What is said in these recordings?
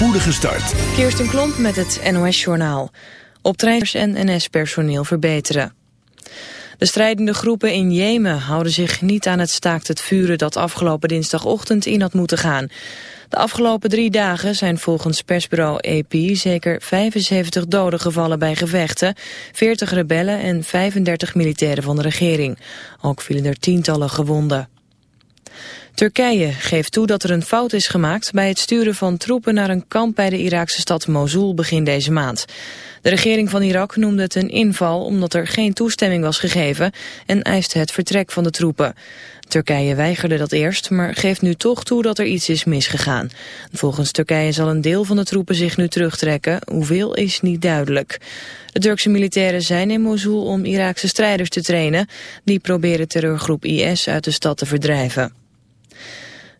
spoedige start. Kirsten Klomp met het NOS-journaal. Optreiders en NS-personeel verbeteren. De strijdende groepen in Jemen houden zich niet aan het staakt het vuren dat afgelopen dinsdagochtend in had moeten gaan. De afgelopen drie dagen zijn volgens persbureau AP zeker 75 doden gevallen bij gevechten, 40 rebellen en 35 militairen van de regering. Ook vielen er tientallen gewonden. Turkije geeft toe dat er een fout is gemaakt bij het sturen van troepen naar een kamp bij de Iraakse stad Mosul begin deze maand. De regering van Irak noemde het een inval omdat er geen toestemming was gegeven en eiste het vertrek van de troepen. Turkije weigerde dat eerst, maar geeft nu toch toe dat er iets is misgegaan. Volgens Turkije zal een deel van de troepen zich nu terugtrekken, hoeveel is niet duidelijk. De Turkse militairen zijn in Mosul om Iraakse strijders te trainen. Die proberen terreurgroep IS uit de stad te verdrijven.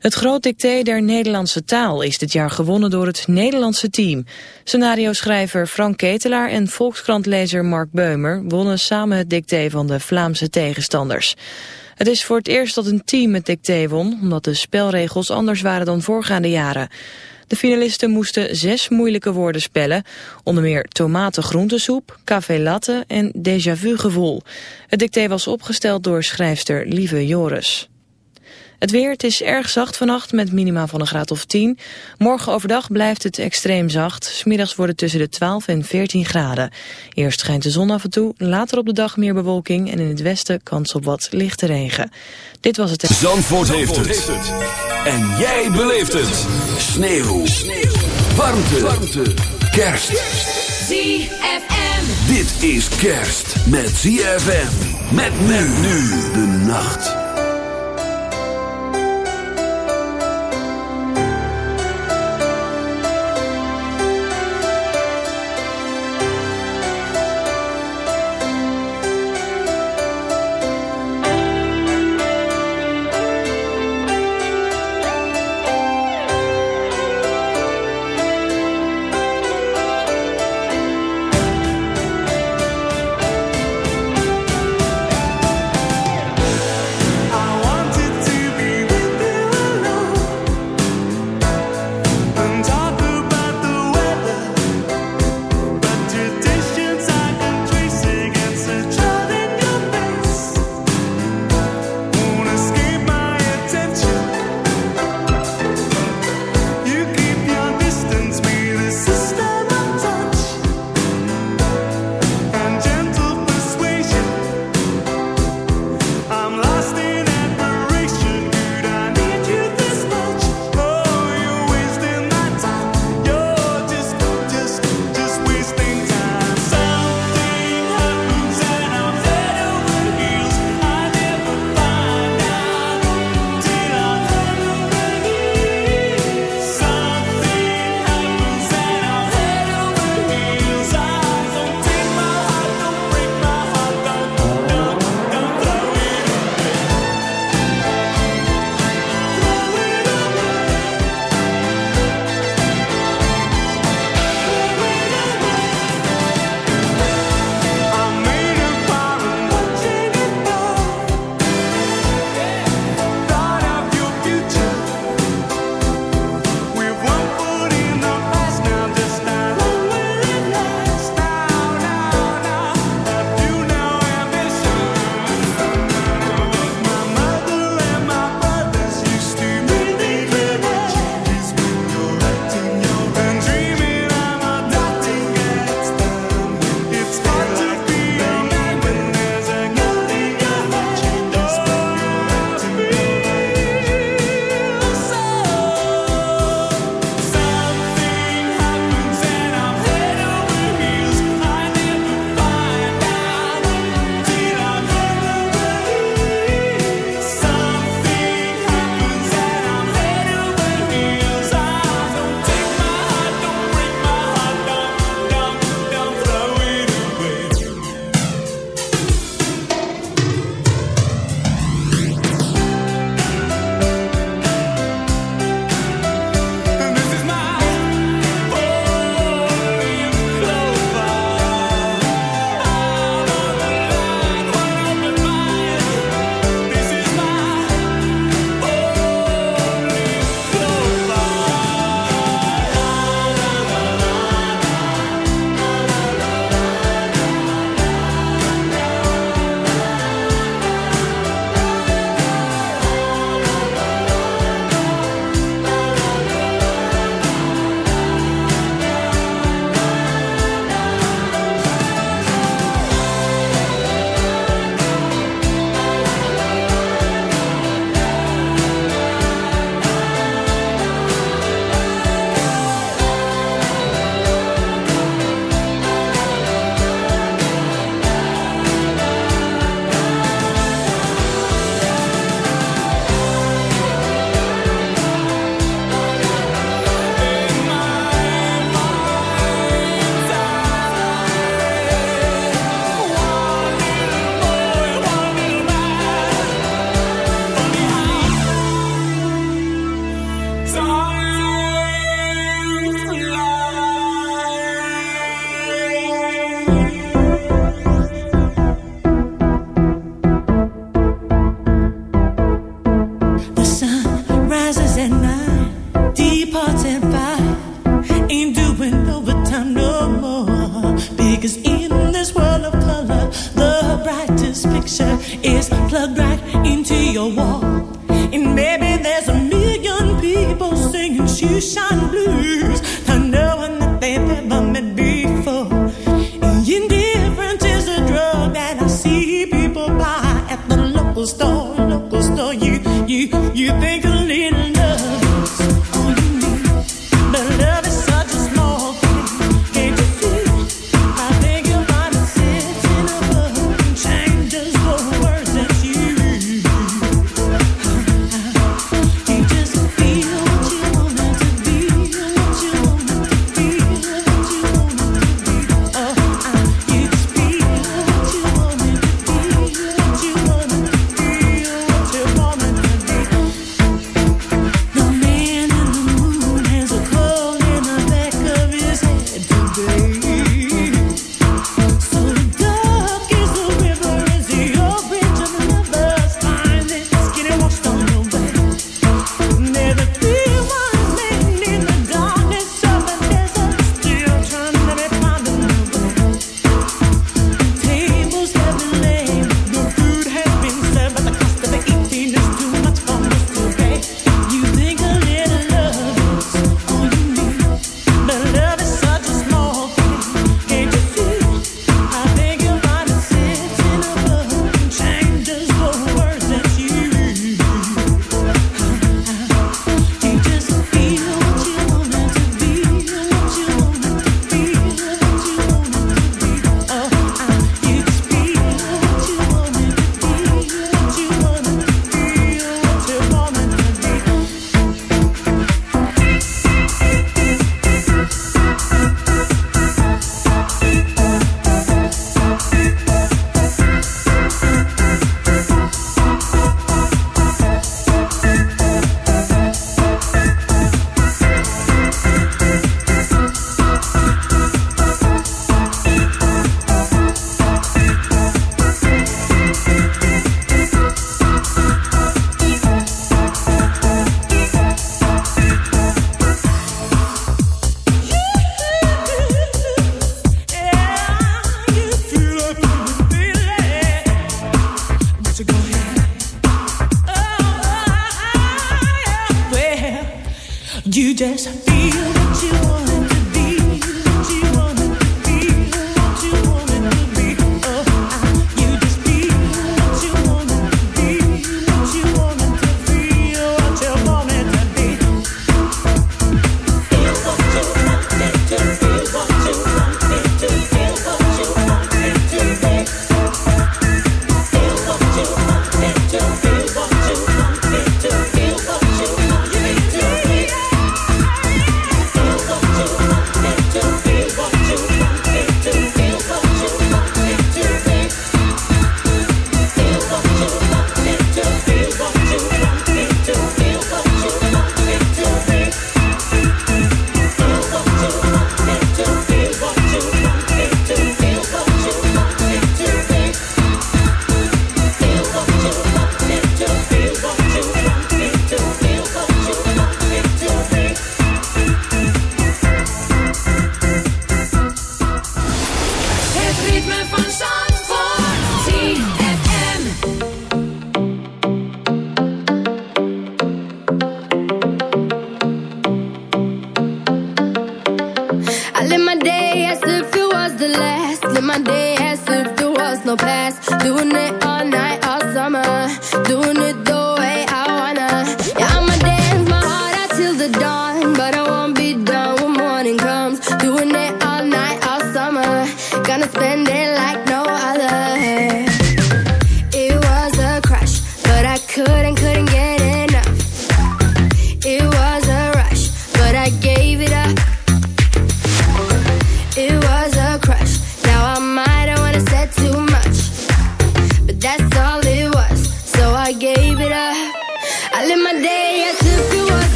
Het groot dicté der Nederlandse taal is dit jaar gewonnen door het Nederlandse team. Scenario-schrijver Frank Ketelaar en Volkskrantlezer Mark Beumer wonnen samen het dicté van de Vlaamse tegenstanders. Het is voor het eerst dat een team het dicté won, omdat de spelregels anders waren dan voorgaande jaren. De finalisten moesten zes moeilijke woorden spellen, onder meer tomaten-groentesoep, café latte en déjà vu gevoel. Het dicté was opgesteld door schrijfster Lieve Joris. Het weer, het is erg zacht vannacht met minima van een graad of 10. Morgen overdag blijft het extreem zacht. Smiddags wordt het tussen de 12 en 14 graden. Eerst schijnt de zon af en toe, later op de dag meer bewolking... en in het westen kans op wat lichte regen. Dit was het... Zandvoort, Zandvoort heeft, het. En jij beleeft het. Sneeuw. Sneeuw. Warmte. Warmte. Kerst. ZFM. Dit is kerst met ZFM. Met men nu de nacht.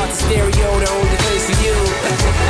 heart's a stereo, the only place for you.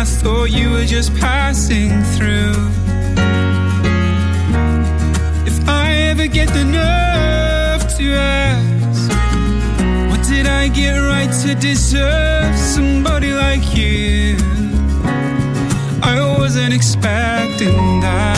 I thought you were just passing through. If I ever get the nerve to ask, what did I get right to deserve somebody like you? I wasn't expecting that.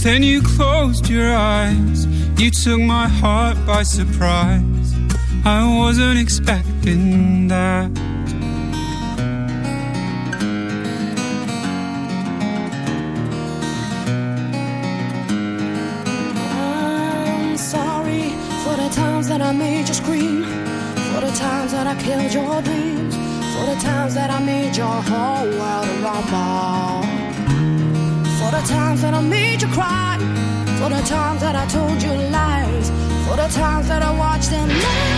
Then you closed your eyes, you took my heart by surprise. I wasn't expecting that. I'm sorry for the times that I made you scream, for the times that I killed your dreams, for the times that I made your whole world a rumble, the times that I made you cry, for the times that I told you lies, for the times that I watched them. let